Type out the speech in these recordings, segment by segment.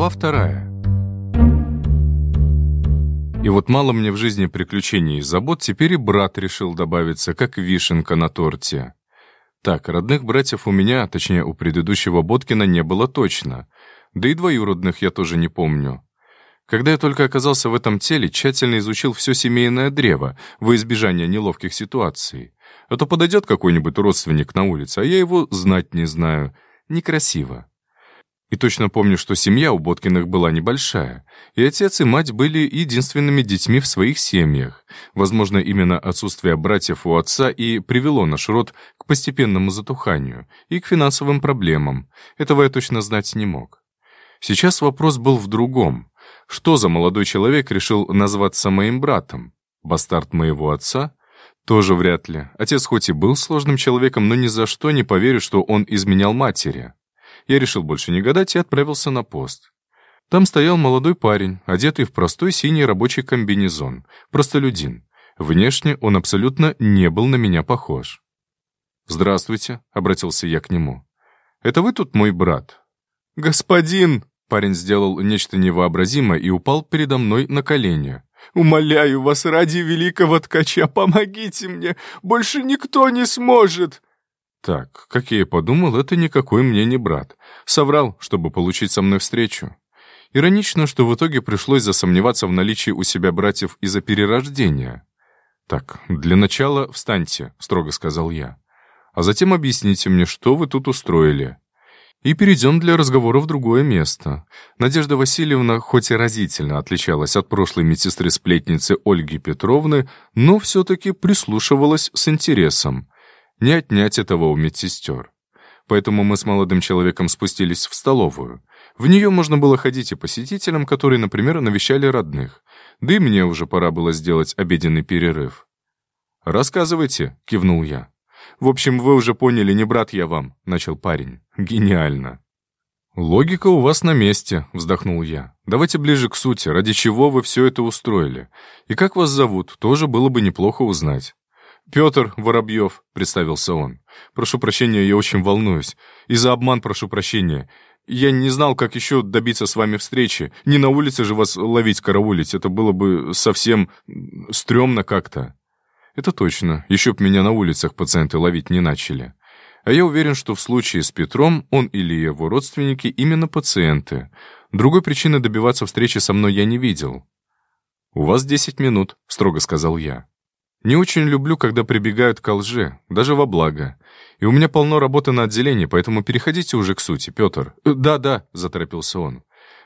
Глава вторая. И вот мало мне в жизни приключений и забот, теперь и брат решил добавиться, как вишенка на торте. Так, родных братьев у меня, точнее, у предыдущего Боткина не было точно. Да и двоюродных я тоже не помню. Когда я только оказался в этом теле, тщательно изучил все семейное древо во избежание неловких ситуаций. А то подойдет какой-нибудь родственник на улице, а я его знать не знаю. Некрасиво. И точно помню, что семья у Боткиных была небольшая, и отец и мать были единственными детьми в своих семьях. Возможно, именно отсутствие братьев у отца и привело наш род к постепенному затуханию и к финансовым проблемам. Этого я точно знать не мог. Сейчас вопрос был в другом. Что за молодой человек решил назваться моим братом? Бастард моего отца? Тоже вряд ли. Отец хоть и был сложным человеком, но ни за что не поверю, что он изменял матери. Я решил больше не гадать и отправился на пост. Там стоял молодой парень, одетый в простой синий рабочий комбинезон, простолюдин. Внешне он абсолютно не был на меня похож. «Здравствуйте», — обратился я к нему. «Это вы тут мой брат?» «Господин!» — парень сделал нечто невообразимое и упал передо мной на колени. «Умоляю вас, ради великого ткача, помогите мне! Больше никто не сможет!» Так, как я и подумал, это никакой мне не брат. Соврал, чтобы получить со мной встречу. Иронично, что в итоге пришлось засомневаться в наличии у себя братьев из-за перерождения. «Так, для начала встаньте», — строго сказал я. «А затем объясните мне, что вы тут устроили». И перейдем для разговора в другое место. Надежда Васильевна хоть и разительно отличалась от прошлой медсестры-сплетницы Ольги Петровны, но все-таки прислушивалась с интересом. Не отнять этого у медсестер. Поэтому мы с молодым человеком спустились в столовую. В нее можно было ходить и посетителям, которые, например, навещали родных. Да и мне уже пора было сделать обеденный перерыв. «Рассказывайте», — кивнул я. «В общем, вы уже поняли, не брат я вам», — начал парень. «Гениально». «Логика у вас на месте», — вздохнул я. «Давайте ближе к сути, ради чего вы все это устроили. И как вас зовут, тоже было бы неплохо узнать». «Петр Воробьев», — представился он. «Прошу прощения, я очень волнуюсь. И за обман прошу прощения. Я не знал, как еще добиться с вами встречи. Не на улице же вас ловить, караулить. Это было бы совсем стрёмно как-то». «Это точно. Еще б меня на улицах пациенты ловить не начали». А я уверен, что в случае с Петром он или его родственники именно пациенты. Другой причины добиваться встречи со мной я не видел. «У вас десять минут», — строго сказал я. Не очень люблю, когда прибегают к лжи, даже во благо. И у меня полно работы на отделении, поэтому переходите уже к сути, Петр. «Да-да», э, — заторопился он.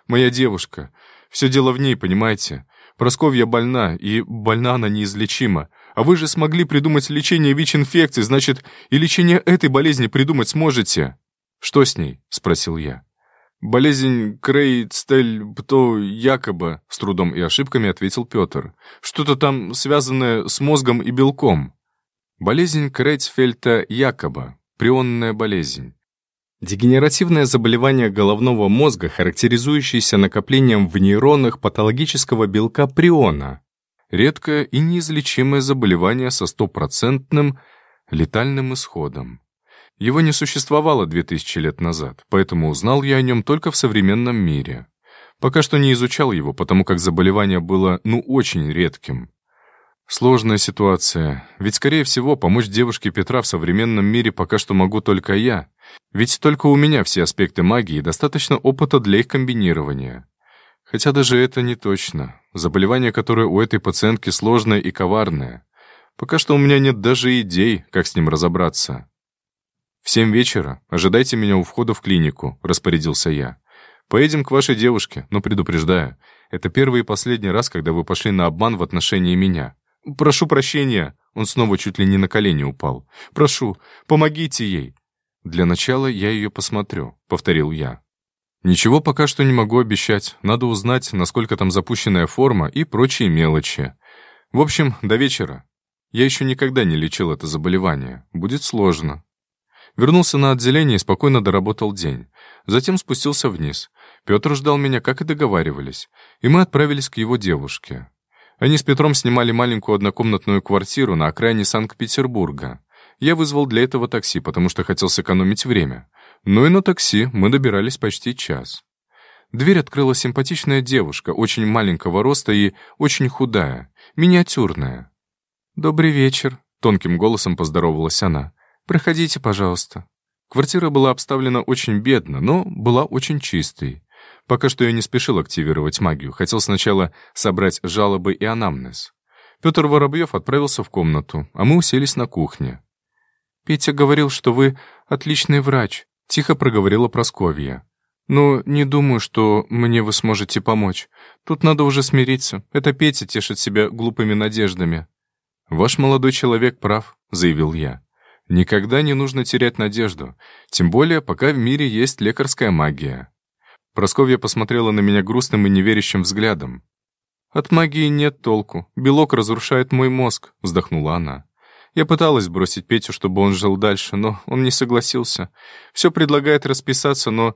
«Моя девушка. Все дело в ней, понимаете? Просковья больна, и больна она неизлечима. А вы же смогли придумать лечение ВИЧ-инфекции, значит, и лечение этой болезни придумать сможете?» «Что с ней?» — спросил я. «Болезнь Крейцтель-Пто якобы», — с трудом и ошибками ответил Петр. «Что-то там связанное с мозгом и белком». Болезнь Крейцфельта якобы, прионная болезнь. Дегенеративное заболевание головного мозга, характеризующееся накоплением в нейронах патологического белка приона. Редкое и неизлечимое заболевание со стопроцентным летальным исходом. Его не существовало 2000 лет назад, поэтому узнал я о нем только в современном мире. Пока что не изучал его, потому как заболевание было, ну, очень редким. Сложная ситуация, ведь, скорее всего, помочь девушке Петра в современном мире пока что могу только я. Ведь только у меня все аспекты магии и достаточно опыта для их комбинирования. Хотя даже это не точно. Заболевание, которое у этой пациентки сложное и коварное. Пока что у меня нет даже идей, как с ним разобраться. «В семь вечера ожидайте меня у входа в клинику», — распорядился я. «Поедем к вашей девушке, но предупреждаю, это первый и последний раз, когда вы пошли на обман в отношении меня. Прошу прощения!» Он снова чуть ли не на колени упал. «Прошу, помогите ей!» «Для начала я ее посмотрю», — повторил я. «Ничего пока что не могу обещать. Надо узнать, насколько там запущенная форма и прочие мелочи. В общем, до вечера. Я еще никогда не лечил это заболевание. Будет сложно. Вернулся на отделение и спокойно доработал день. Затем спустился вниз. Петр ждал меня, как и договаривались, и мы отправились к его девушке. Они с Петром снимали маленькую однокомнатную квартиру на окраине Санкт-Петербурга. Я вызвал для этого такси, потому что хотел сэкономить время. Ну и на такси мы добирались почти час. Дверь открыла симпатичная девушка, очень маленького роста и очень худая, миниатюрная. «Добрый вечер», — тонким голосом поздоровалась она. «Проходите, пожалуйста». Квартира была обставлена очень бедно, но была очень чистой. Пока что я не спешил активировать магию, хотел сначала собрать жалобы и анамнез. Петр Воробьев отправился в комнату, а мы уселись на кухне. «Петя говорил, что вы отличный врач», — тихо проговорила Просковья. «Но не думаю, что мне вы сможете помочь. Тут надо уже смириться. Это Петя тешит себя глупыми надеждами». «Ваш молодой человек прав», — заявил я. «Никогда не нужно терять надежду, тем более пока в мире есть лекарская магия». Просковья посмотрела на меня грустным и неверящим взглядом. «От магии нет толку. Белок разрушает мой мозг», — вздохнула она. Я пыталась бросить Петю, чтобы он жил дальше, но он не согласился. Все предлагает расписаться, но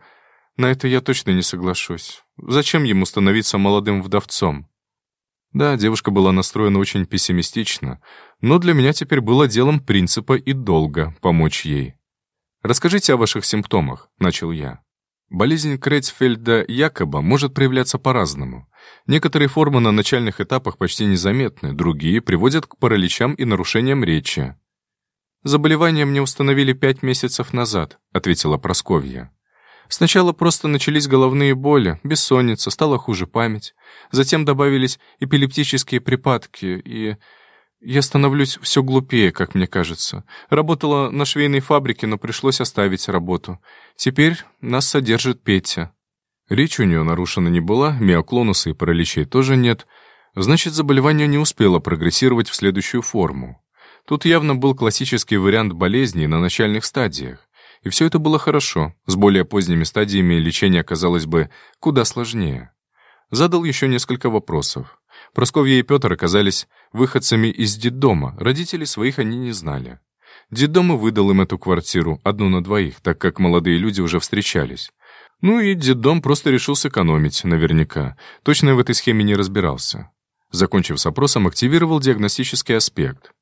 на это я точно не соглашусь. Зачем ему становиться молодым вдовцом? Да, девушка была настроена очень пессимистично, но для меня теперь было делом принципа и долга помочь ей. «Расскажите о ваших симптомах», — начал я. Болезнь Крейцфельда-Якоба может проявляться по-разному. Некоторые формы на начальных этапах почти незаметны, другие приводят к параличам и нарушениям речи. «Заболевание мне установили пять месяцев назад», — ответила Просковья. «Сначала просто начались головные боли, бессонница, стала хуже память. Затем добавились эпилептические припадки, и я становлюсь все глупее, как мне кажется. Работала на швейной фабрике, но пришлось оставить работу. Теперь нас содержит Петя. Речь у нее нарушена не была, миоклонуса и параличей тоже нет. Значит, заболевание не успело прогрессировать в следующую форму. Тут явно был классический вариант болезни на начальных стадиях. И все это было хорошо. С более поздними стадиями лечение оказалось бы куда сложнее. Задал еще несколько вопросов. Просковья и Петр оказались выходцами из детдома, родителей своих они не знали. Детдом и выдал им эту квартиру, одну на двоих, так как молодые люди уже встречались. Ну и детдом просто решил сэкономить, наверняка. Точно в этой схеме не разбирался. Закончив с опросом, активировал диагностический аспект.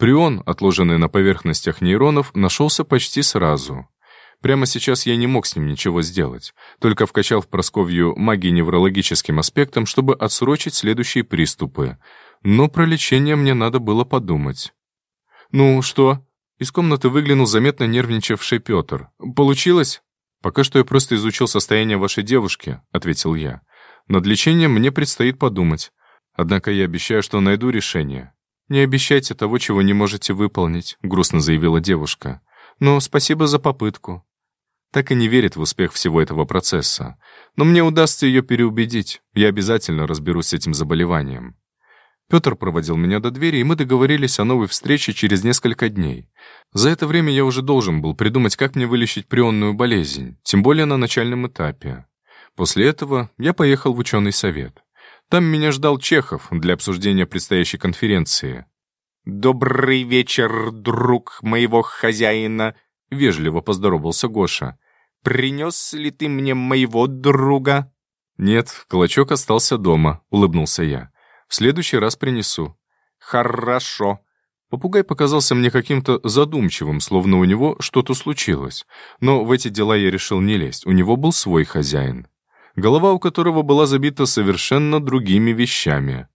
Прион, отложенный на поверхностях нейронов, нашелся почти сразу. Прямо сейчас я не мог с ним ничего сделать, только вкачал в Просковью магии неврологическим аспектом, чтобы отсрочить следующие приступы. Но про лечение мне надо было подумать. «Ну, что?» Из комнаты выглянул заметно нервничавший Петр. «Получилось?» «Пока что я просто изучил состояние вашей девушки», — ответил я. «Над лечением мне предстоит подумать. Однако я обещаю, что найду решение». «Не обещайте того, чего не можете выполнить», — грустно заявила девушка. «Но спасибо за попытку так и не верит в успех всего этого процесса. Но мне удастся ее переубедить. Я обязательно разберусь с этим заболеванием. Петр проводил меня до двери, и мы договорились о новой встрече через несколько дней. За это время я уже должен был придумать, как мне вылечить прионную болезнь, тем более на начальном этапе. После этого я поехал в ученый совет. Там меня ждал Чехов для обсуждения предстоящей конференции. «Добрый вечер, друг моего хозяина!» — вежливо поздоровался Гоша. «Принес ли ты мне моего друга?» «Нет, клочок остался дома», — улыбнулся я. «В следующий раз принесу». «Хорошо». Попугай показался мне каким-то задумчивым, словно у него что-то случилось. Но в эти дела я решил не лезть, у него был свой хозяин. Голова у которого была забита совершенно другими вещами.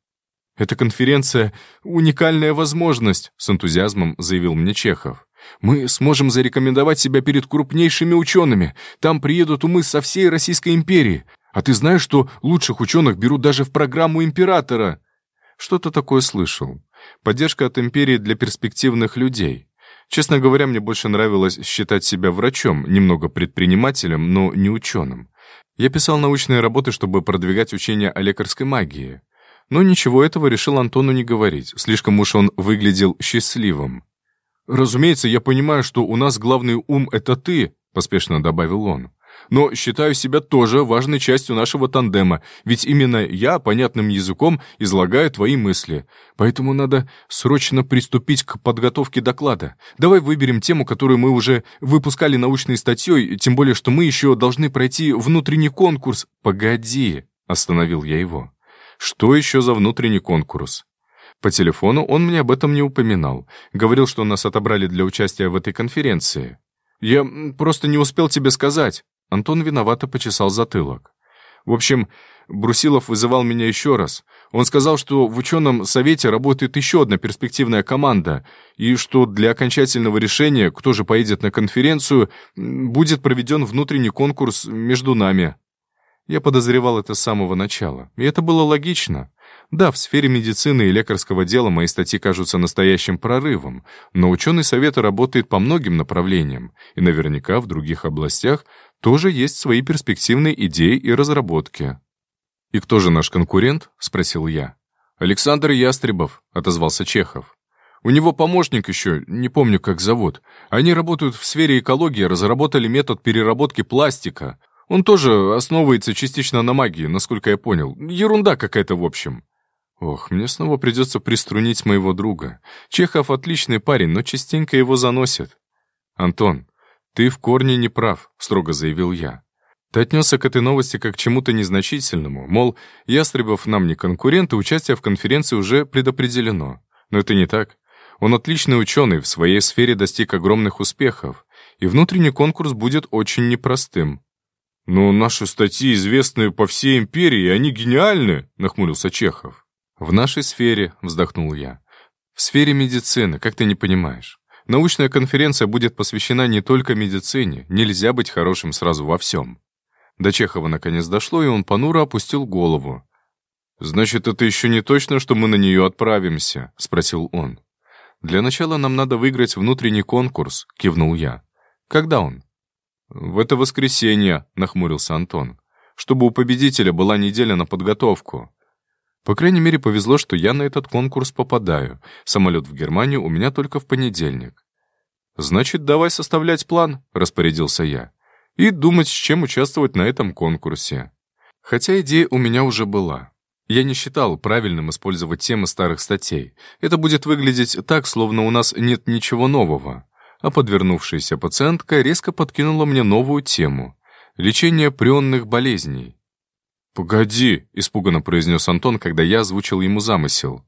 «Эта конференция — уникальная возможность», — с энтузиазмом заявил мне Чехов. Мы сможем зарекомендовать себя перед крупнейшими учеными. Там приедут умы со всей Российской империи. А ты знаешь, что лучших ученых берут даже в программу императора?» Что-то такое слышал. Поддержка от империи для перспективных людей. Честно говоря, мне больше нравилось считать себя врачом, немного предпринимателем, но не ученым. Я писал научные работы, чтобы продвигать учения о лекарской магии. Но ничего этого решил Антону не говорить, слишком уж он выглядел счастливым. «Разумеется, я понимаю, что у нас главный ум — это ты», — поспешно добавил он. «Но считаю себя тоже важной частью нашего тандема, ведь именно я понятным языком излагаю твои мысли. Поэтому надо срочно приступить к подготовке доклада. Давай выберем тему, которую мы уже выпускали научной статьей, тем более, что мы еще должны пройти внутренний конкурс». «Погоди», — остановил я его. «Что еще за внутренний конкурс?» По телефону он мне об этом не упоминал. Говорил, что нас отобрали для участия в этой конференции. «Я просто не успел тебе сказать». Антон виновато почесал затылок. В общем, Брусилов вызывал меня еще раз. Он сказал, что в ученом совете работает еще одна перспективная команда, и что для окончательного решения, кто же поедет на конференцию, будет проведен внутренний конкурс между нами. Я подозревал это с самого начала, и это было логично. Да, в сфере медицины и лекарского дела мои статьи кажутся настоящим прорывом, но ученый совет работает по многим направлениям, и наверняка в других областях тоже есть свои перспективные идеи и разработки. «И кто же наш конкурент?» — спросил я. «Александр Ястребов», — отозвался Чехов. «У него помощник еще, не помню, как зовут. Они работают в сфере экологии, разработали метод переработки пластика. Он тоже основывается частично на магии, насколько я понял. Ерунда какая-то в общем». Ох, мне снова придется приструнить моего друга. Чехов отличный парень, но частенько его заносит. «Антон, ты в корне не прав», — строго заявил я. Ты отнесся к этой новости как к чему-то незначительному, мол, Ястребов нам не конкурент, и участие в конференции уже предопределено. Но это не так. Он отличный ученый, в своей сфере достиг огромных успехов, и внутренний конкурс будет очень непростым. «Но наши статьи известны по всей империи, и они гениальны», — нахмурился Чехов. «В нашей сфере», — вздохнул я. «В сфере медицины, как ты не понимаешь. Научная конференция будет посвящена не только медицине, нельзя быть хорошим сразу во всем. До Чехова наконец дошло, и он понуро опустил голову. «Значит, это еще не точно, что мы на нее отправимся?» — спросил он. «Для начала нам надо выиграть внутренний конкурс», — кивнул я. «Когда он?» «В это воскресенье», — нахмурился Антон. «Чтобы у победителя была неделя на подготовку». По крайней мере, повезло, что я на этот конкурс попадаю. Самолет в Германию у меня только в понедельник. «Значит, давай составлять план», — распорядился я и думать, с чем участвовать на этом конкурсе. Хотя идея у меня уже была. Я не считал правильным использовать темы старых статей. Это будет выглядеть так, словно у нас нет ничего нового. А подвернувшаяся пациентка резко подкинула мне новую тему — лечение прионных болезней. «Погоди», — испуганно произнес Антон, когда я озвучил ему замысел.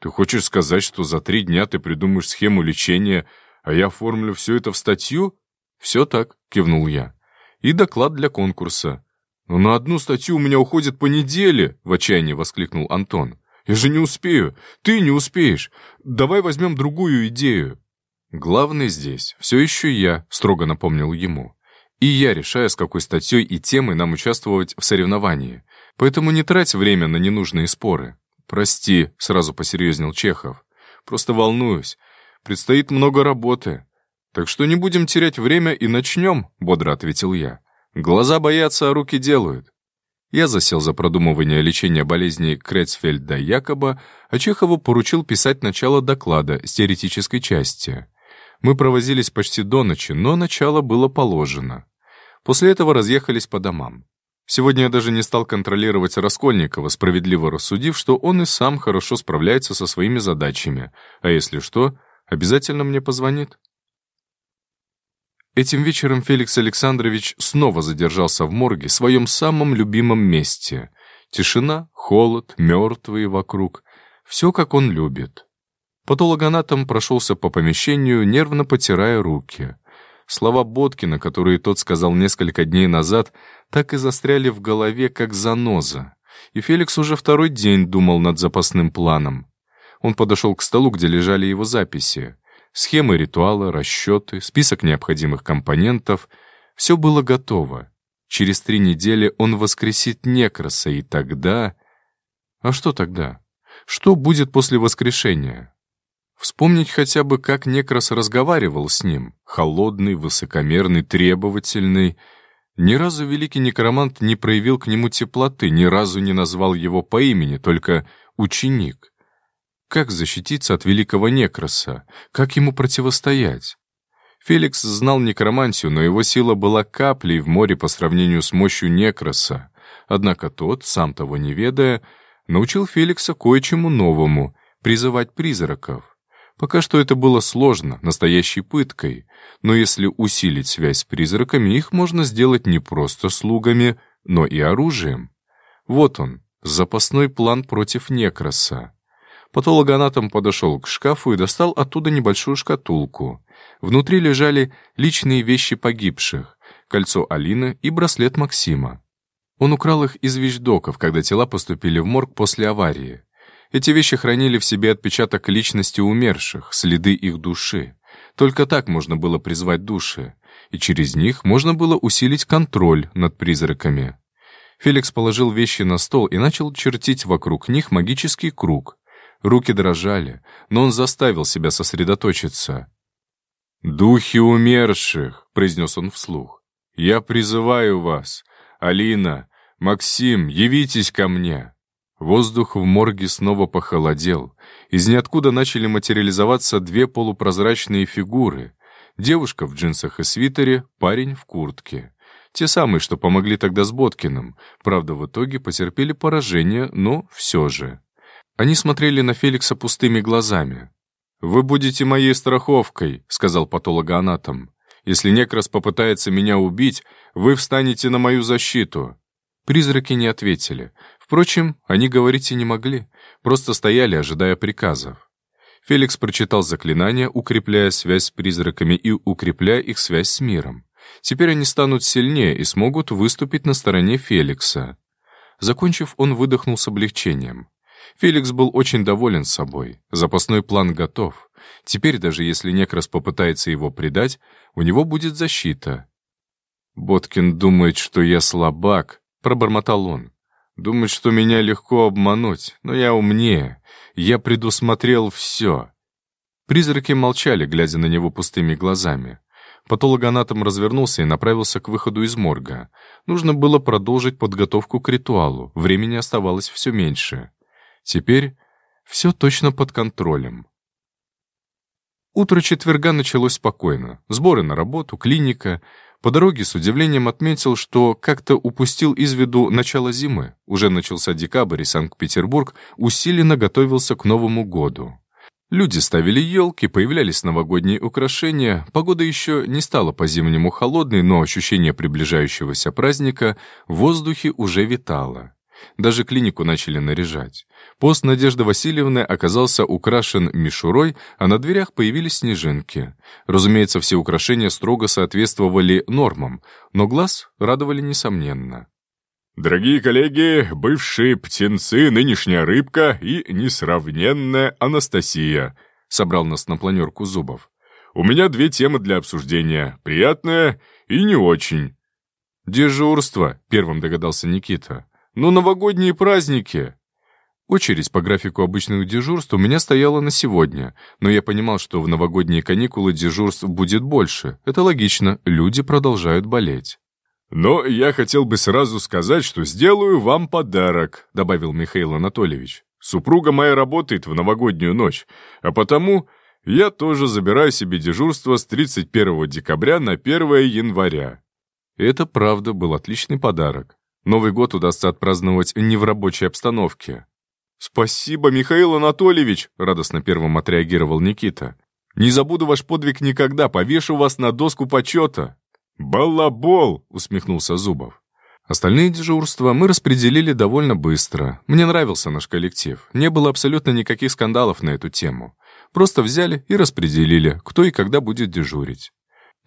«Ты хочешь сказать, что за три дня ты придумаешь схему лечения, а я оформлю все это в статью?» «Все так», — кивнул я и доклад для конкурса. «Но на одну статью у меня уходит по неделе!» — в отчаянии воскликнул Антон. «Я же не успею! Ты не успеешь! Давай возьмем другую идею!» «Главный здесь все еще я», — строго напомнил ему. «И я решаю, с какой статьей и темой нам участвовать в соревновании. Поэтому не трать время на ненужные споры». «Прости», — сразу посерьезнел Чехов. «Просто волнуюсь. Предстоит много работы. «Так что не будем терять время и начнем», — бодро ответил я. «Глаза боятся, а руки делают». Я засел за продумывание лечения болезней Крецфельда-Якоба, а Чехову поручил писать начало доклада с теоретической части. Мы провозились почти до ночи, но начало было положено. После этого разъехались по домам. Сегодня я даже не стал контролировать Раскольникова, справедливо рассудив, что он и сам хорошо справляется со своими задачами, а если что, обязательно мне позвонит. Этим вечером Феликс Александрович снова задержался в морге, своем самом любимом месте. Тишина, холод, мертвые вокруг. Все, как он любит. Патологоанатом прошелся по помещению, нервно потирая руки. Слова Боткина, которые тот сказал несколько дней назад, так и застряли в голове, как заноза. И Феликс уже второй день думал над запасным планом. Он подошел к столу, где лежали его записи. Схемы ритуала, расчеты, список необходимых компонентов — все было готово. Через три недели он воскресит Некроса, и тогда... А что тогда? Что будет после воскрешения? Вспомнить хотя бы, как Некрос разговаривал с ним. Холодный, высокомерный, требовательный. Ни разу великий некромант не проявил к нему теплоты, ни разу не назвал его по имени, только ученик. Как защититься от великого некроса? Как ему противостоять? Феликс знал некромантию, но его сила была каплей в море по сравнению с мощью некроса. Однако тот, сам того не ведая, научил Феликса кое-чему новому — призывать призраков. Пока что это было сложно, настоящей пыткой, но если усилить связь с призраками, их можно сделать не просто слугами, но и оружием. Вот он, запасной план против некроса. Патологоанатом подошел к шкафу и достал оттуда небольшую шкатулку. Внутри лежали личные вещи погибших, кольцо Алины и браслет Максима. Он украл их из вещдоков, когда тела поступили в морг после аварии. Эти вещи хранили в себе отпечаток личности умерших, следы их души. Только так можно было призвать души, и через них можно было усилить контроль над призраками. Феликс положил вещи на стол и начал чертить вокруг них магический круг. Руки дрожали, но он заставил себя сосредоточиться. «Духи умерших», — произнес он вслух, — «я призываю вас. Алина, Максим, явитесь ко мне». Воздух в морге снова похолодел. Из ниоткуда начали материализоваться две полупрозрачные фигуры. Девушка в джинсах и свитере, парень в куртке. Те самые, что помогли тогда с Боткиным. Правда, в итоге потерпели поражение, но все же. Они смотрели на Феликса пустыми глазами. «Вы будете моей страховкой», — сказал патологоанатом. «Если некрас попытается меня убить, вы встанете на мою защиту». Призраки не ответили. Впрочем, они говорить и не могли, просто стояли, ожидая приказов. Феликс прочитал заклинания, укрепляя связь с призраками и укрепляя их связь с миром. Теперь они станут сильнее и смогут выступить на стороне Феликса. Закончив, он выдохнул с облегчением. Феликс был очень доволен собой. Запасной план готов. Теперь, даже если Некрас попытается его предать, у него будет защита. «Боткин думает, что я слабак», — пробормотал он. Думает, что меня легко обмануть, но я умнее. Я предусмотрел все. Призраки молчали, глядя на него пустыми глазами. Патологоанатом развернулся и направился к выходу из морга. Нужно было продолжить подготовку к ритуалу. Времени оставалось все меньше. Теперь все точно под контролем. Утро четверга началось спокойно. Сборы на работу, клиника — по дороге с удивлением отметил, что как-то упустил из виду начало зимы. Уже начался декабрь, и Санкт-Петербург усиленно готовился к Новому году. Люди ставили елки, появлялись новогодние украшения, погода еще не стала по-зимнему холодной, но ощущение приближающегося праздника в воздухе уже витало. Даже клинику начали наряжать. Пост Надежды Васильевны оказался украшен мишурой, а на дверях появились снежинки. Разумеется, все украшения строго соответствовали нормам, но глаз радовали несомненно. «Дорогие коллеги, бывшие птенцы, нынешняя рыбка и несравненная Анастасия», собрал нас на планерку Зубов. «У меня две темы для обсуждения, приятная и не очень». «Дежурство», — первым догадался Никита. «Ну, новогодние праздники!» Очередь по графику обычных дежурств у меня стояла на сегодня, но я понимал, что в новогодние каникулы дежурств будет больше. Это логично, люди продолжают болеть. «Но я хотел бы сразу сказать, что сделаю вам подарок», добавил Михаил Анатольевич. «Супруга моя работает в новогоднюю ночь, а потому я тоже забираю себе дежурство с 31 декабря на 1 января». Это, правда, был отличный подарок. Новый год удастся отпраздновать не в рабочей обстановке. «Спасибо, Михаил Анатольевич!» — радостно первым отреагировал Никита. «Не забуду ваш подвиг никогда, повешу вас на доску почета!» «Балабол!» — усмехнулся Зубов. Остальные дежурства мы распределили довольно быстро. Мне нравился наш коллектив. Не было абсолютно никаких скандалов на эту тему. Просто взяли и распределили, кто и когда будет дежурить.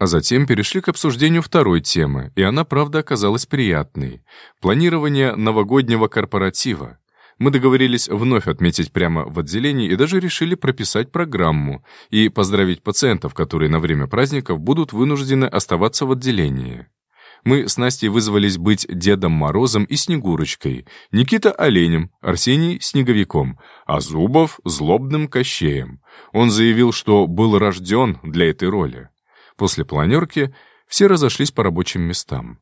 А затем перешли к обсуждению второй темы, и она, правда, оказалась приятной. Планирование новогоднего корпоратива. Мы договорились вновь отметить прямо в отделении и даже решили прописать программу и поздравить пациентов, которые на время праздников будут вынуждены оставаться в отделении. Мы с Настей вызвались быть Дедом Морозом и Снегурочкой, Никита — оленем, Арсений — снеговиком, а Зубов — злобным кощеем. Он заявил, что был рожден для этой роли. После планерки все разошлись по рабочим местам.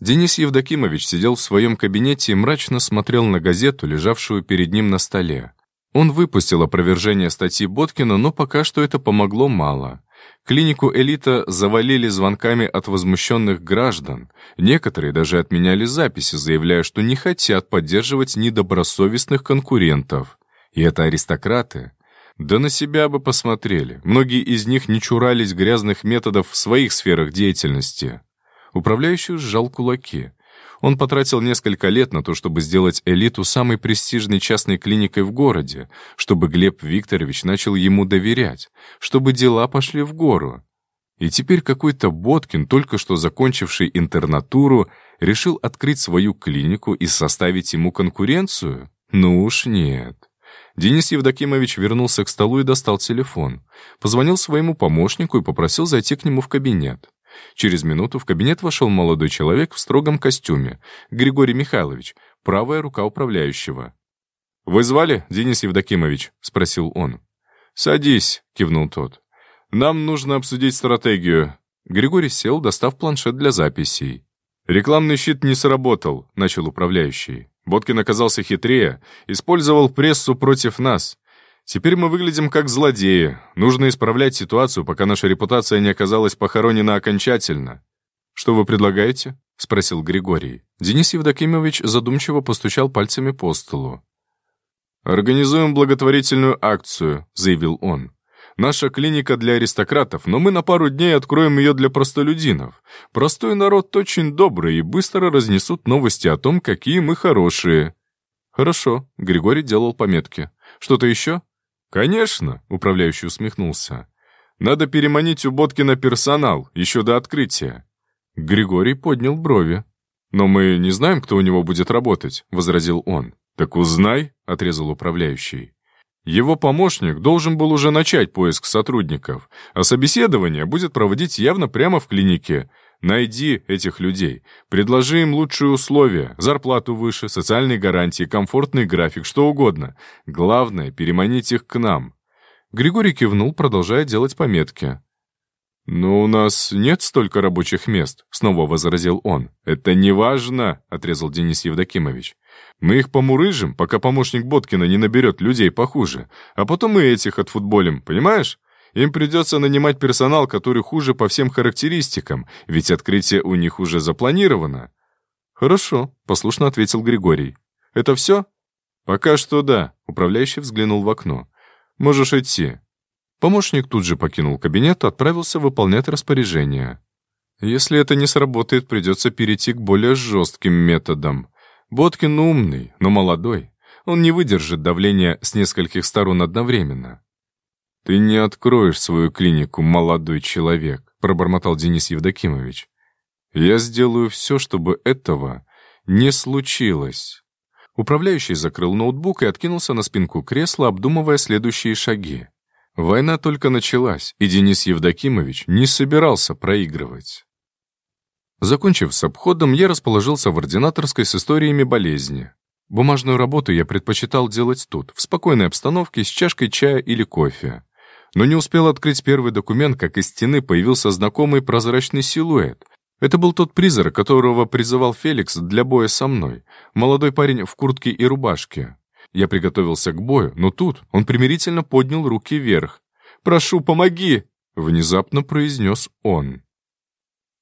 Денис Евдокимович сидел в своем кабинете и мрачно смотрел на газету, лежавшую перед ним на столе. Он выпустил опровержение статьи Боткина, но пока что это помогло мало. Клинику «Элита» завалили звонками от возмущенных граждан. Некоторые даже отменяли записи, заявляя, что не хотят поддерживать недобросовестных конкурентов. И это аристократы. Да на себя бы посмотрели. Многие из них не чурались грязных методов в своих сферах деятельности. Управляющий сжал кулаки. Он потратил несколько лет на то, чтобы сделать элиту самой престижной частной клиникой в городе, чтобы Глеб Викторович начал ему доверять, чтобы дела пошли в гору. И теперь какой-то Боткин, только что закончивший интернатуру, решил открыть свою клинику и составить ему конкуренцию? Ну уж нет. Денис Евдокимович вернулся к столу и достал телефон. Позвонил своему помощнику и попросил зайти к нему в кабинет. Через минуту в кабинет вошел молодой человек в строгом костюме, Григорий Михайлович, правая рука управляющего. «Вы звали, Денис Евдокимович?» — спросил он. «Садись», — кивнул тот. «Нам нужно обсудить стратегию». Григорий сел, достав планшет для записей. «Рекламный щит не сработал», — начал управляющий. Боткин оказался хитрее, использовал прессу против нас. Теперь мы выглядим как злодеи. Нужно исправлять ситуацию, пока наша репутация не оказалась похоронена окончательно. «Что вы предлагаете?» — спросил Григорий. Денис Евдокимович задумчиво постучал пальцами по столу. «Организуем благотворительную акцию», — заявил он. Наша клиника для аристократов, но мы на пару дней откроем ее для простолюдинов. Простой народ очень добрый и быстро разнесут новости о том, какие мы хорошие». «Хорошо», — Григорий делал пометки. «Что-то еще?» «Конечно», — управляющий усмехнулся. «Надо переманить у Боткина персонал, еще до открытия». Григорий поднял брови. «Но мы не знаем, кто у него будет работать», — возразил он. «Так узнай», — отрезал управляющий. Его помощник должен был уже начать поиск сотрудников, а собеседование будет проводить явно прямо в клинике. Найди этих людей, предложи им лучшие условия, зарплату выше, социальные гарантии, комфортный график, что угодно. Главное — переманить их к нам. Григорий кивнул, продолжая делать пометки. «Но у нас нет столько рабочих мест», — снова возразил он. «Это не важно», — отрезал Денис Евдокимович. Мы их помурыжим, пока помощник Боткина не наберет людей похуже, а потом мы этих отфутболим, понимаешь? Им придется нанимать персонал, который хуже по всем характеристикам, ведь открытие у них уже запланировано». «Хорошо», — послушно ответил Григорий. «Это все?» «Пока что да», — управляющий взглянул в окно. «Можешь идти». Помощник тут же покинул кабинет и отправился выполнять распоряжение. «Если это не сработает, придется перейти к более жестким методам», Боткин умный, но молодой. Он не выдержит давления с нескольких сторон одновременно. «Ты не откроешь свою клинику, молодой человек», — пробормотал Денис Евдокимович. «Я сделаю все, чтобы этого не случилось». Управляющий закрыл ноутбук и откинулся на спинку кресла, обдумывая следующие шаги. Война только началась, и Денис Евдокимович не собирался проигрывать. Закончив с обходом, я расположился в ординаторской с историями болезни. Бумажную работу я предпочитал делать тут, в спокойной обстановке, с чашкой чая или кофе. Но не успел открыть первый документ, как из стены появился знакомый прозрачный силуэт. Это был тот призрак, которого призывал Феликс для боя со мной. Молодой парень в куртке и рубашке. Я приготовился к бою, но тут он примирительно поднял руки вверх. «Прошу, помоги!» — внезапно произнес он.